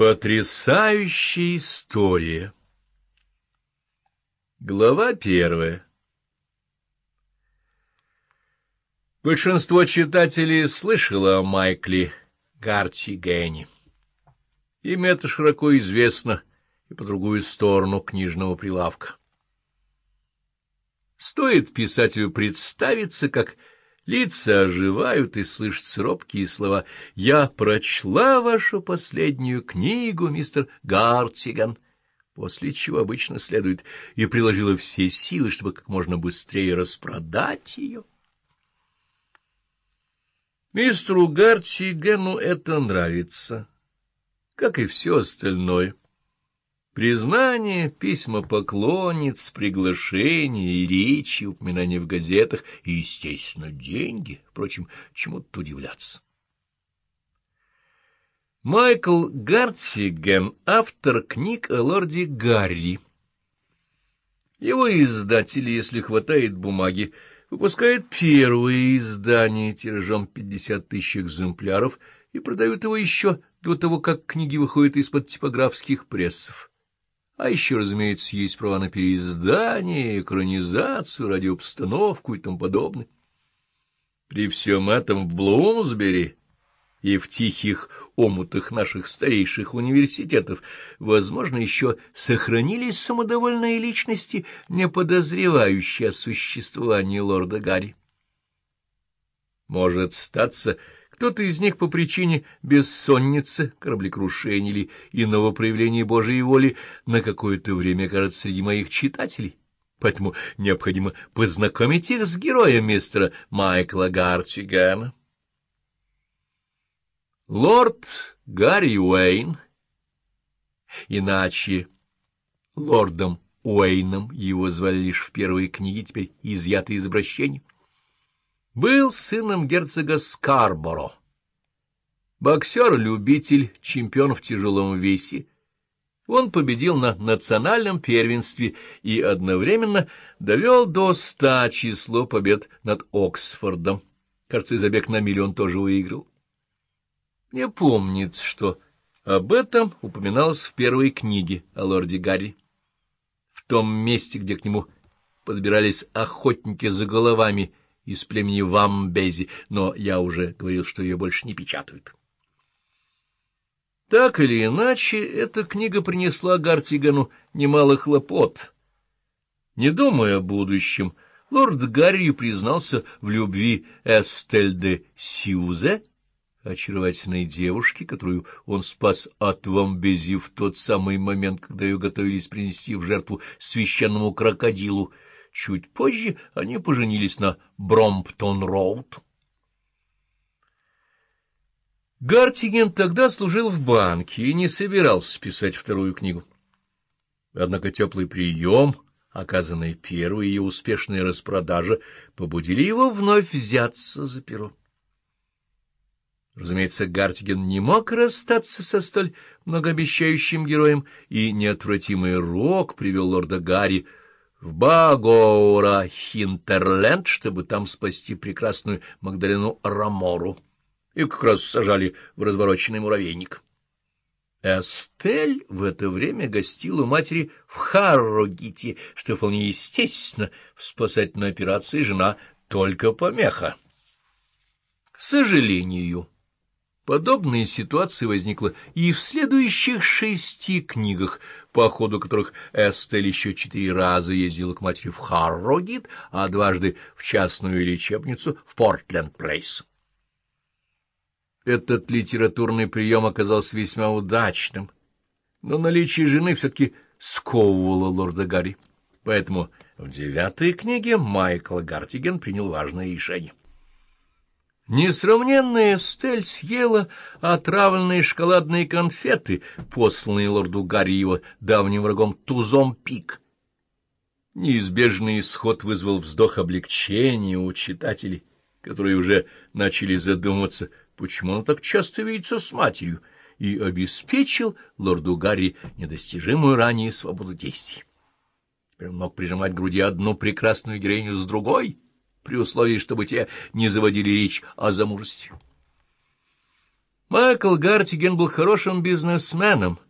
Потрясающая история Глава первая Большинство читателей слышало о Майкле Гартигене. Имя это широко известно и по другую сторону книжного прилавка. Стоит писателю представиться, как лица оживают и слышатся робкие слова «Я прочла вашу последнюю книгу, мистер Гартиган», после чего обычно следует «и приложила все силы, чтобы как можно быстрее распродать ее». Мистеру Гартигену это нравится, как и все остальное. Признание, письма поклонниц, приглашения и речи, упоминания в газетах и, естественно, деньги. Впрочем, чему-то удивляться. Майкл Гартиген — автор книг о лорде Гарри. Его издатели, если хватает бумаги, выпускают первое издание тиражом 50 тысяч экземпляров и продают его еще до того, как книги выходят из-под типографских прессов. А еще, разумеется, есть права на переиздание, экранизацию, радиообстановку и тому подобное. При всем этом в Блумсбери и в тихих омутах наших старейших университетов, возможно, еще сохранились самодовольные личности, не подозревающие о существовании лорда Гарри. Может статься, кто-то из них по причине бессонницы, кораблекрушения или иного проявления Божьей воли на какое-то время окажется среди моих читателей. Поэтому необходимо познакомить их с героем мистера Майкла Гартигана. Лорд Гарри Уэйн, иначе лордом Уэйном его звали лишь в первой книге, теперь изъято из обращения, был сыном герцога Скарборо. Боксер-любитель, чемпион в тяжелом весе, он победил на национальном первенстве и одновременно довел до ста число побед над Оксфордом. Кажется, забег на миллион тоже выиграл. Мне помнится, что об этом упоминалось в первой книге о лорде Гарри. В том месте, где к нему подбирались охотники за головами из племени Вамбези, но я уже говорил, что ее больше не печатают. Так или иначе, эта книга принесла Гартигану немало хлопот. Не думая о будущем, лорд Гарри признался в любви Эстель де Сиузе, очаровательной девушке, которую он спас от Вамбези в тот самый момент, когда ее готовились принести в жертву священному крокодилу — Чуть позже они поженились на Бромптон-Роуд. Гартиген тогда служил в банке и не собирался писать вторую книгу. Однако теплый прием, оказанный первой ее успешная распродажа, побудили его вновь взяться за перо. Разумеется, Гартиген не мог расстаться со столь многообещающим героем, и неотвратимый рок привел лорда Гарри в Багоура Хинтерленд, чтобы там спасти прекрасную Магдалену Рамору. И как раз сажали в развороченный муравейник. Эстель в это время гостила у матери в Харрогите, что вполне естественно, в спасательной операции жена только помеха. К сожалению, Подобная ситуация возникла и в следующих шести книгах, по ходу которых Эстель еще четыре раза ездила к матери в Харрогит, а дважды в частную лечебницу в Портленд-Плейс. Этот литературный прием оказался весьма удачным, но наличие жены все-таки сковывало лорда Гарри. Поэтому в девятой книге Майкл Гартиген принял важное решение. Несравненная Стель съела отравленные шоколадные конфеты, посланные лорду Гарри его давним врагом Тузом Пик. Неизбежный исход вызвал вздох облегчения у читателей, которые уже начали задумываться, почему он так часто видится с матерью, и обеспечил лорду Гарри недостижимую ранее свободу действий. Теперь он мог прижимать к груди одну прекрасную героиню с другой — при условии, чтобы те не заводили речь о замужестве. Майкл Гартиген был хорошим бизнесменом,